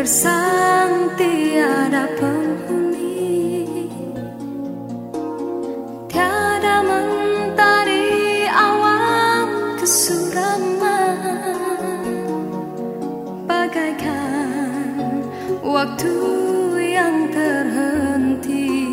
Kersang tiada penghuni. Tiada mentari awan kesuraman Bagaikan waktu yang terhenti.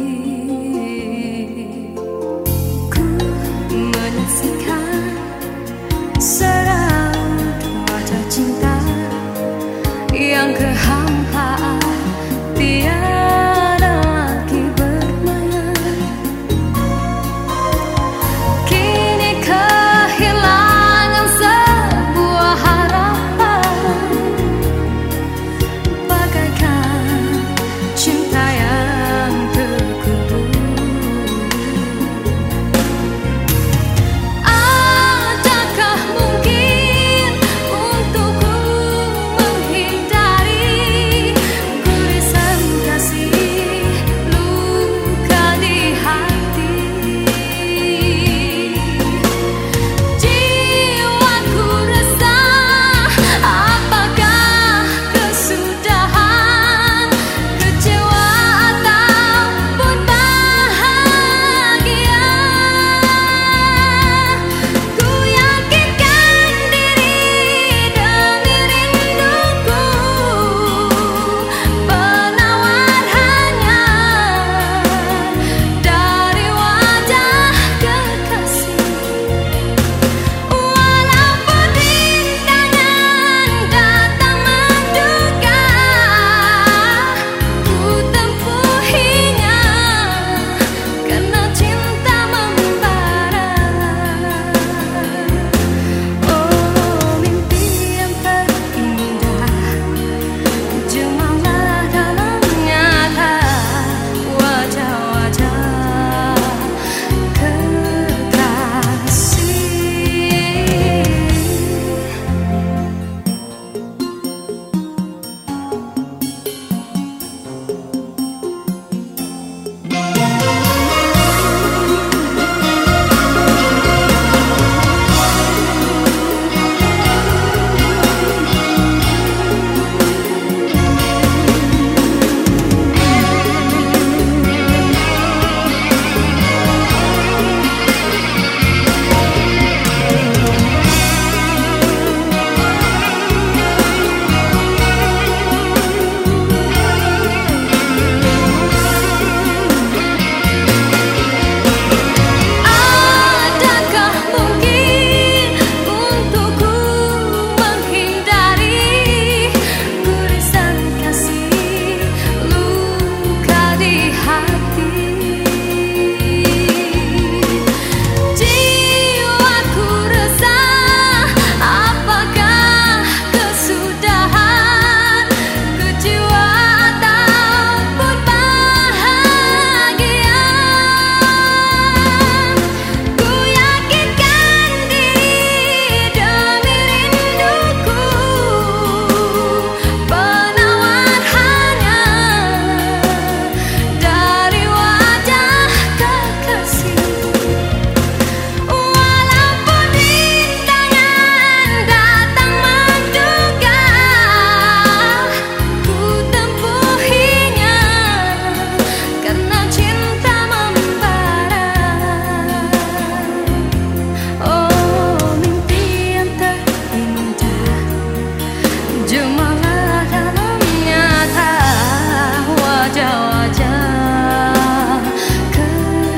wajah-wajah. Kekasihku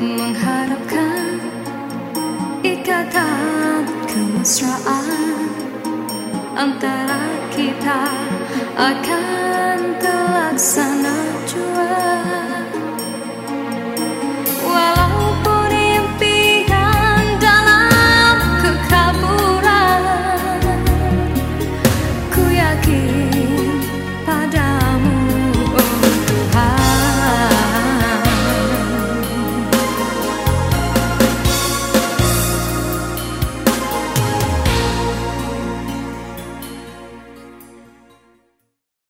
mengharapkan ikatan kemesraan. Antara kita akan terlaksana.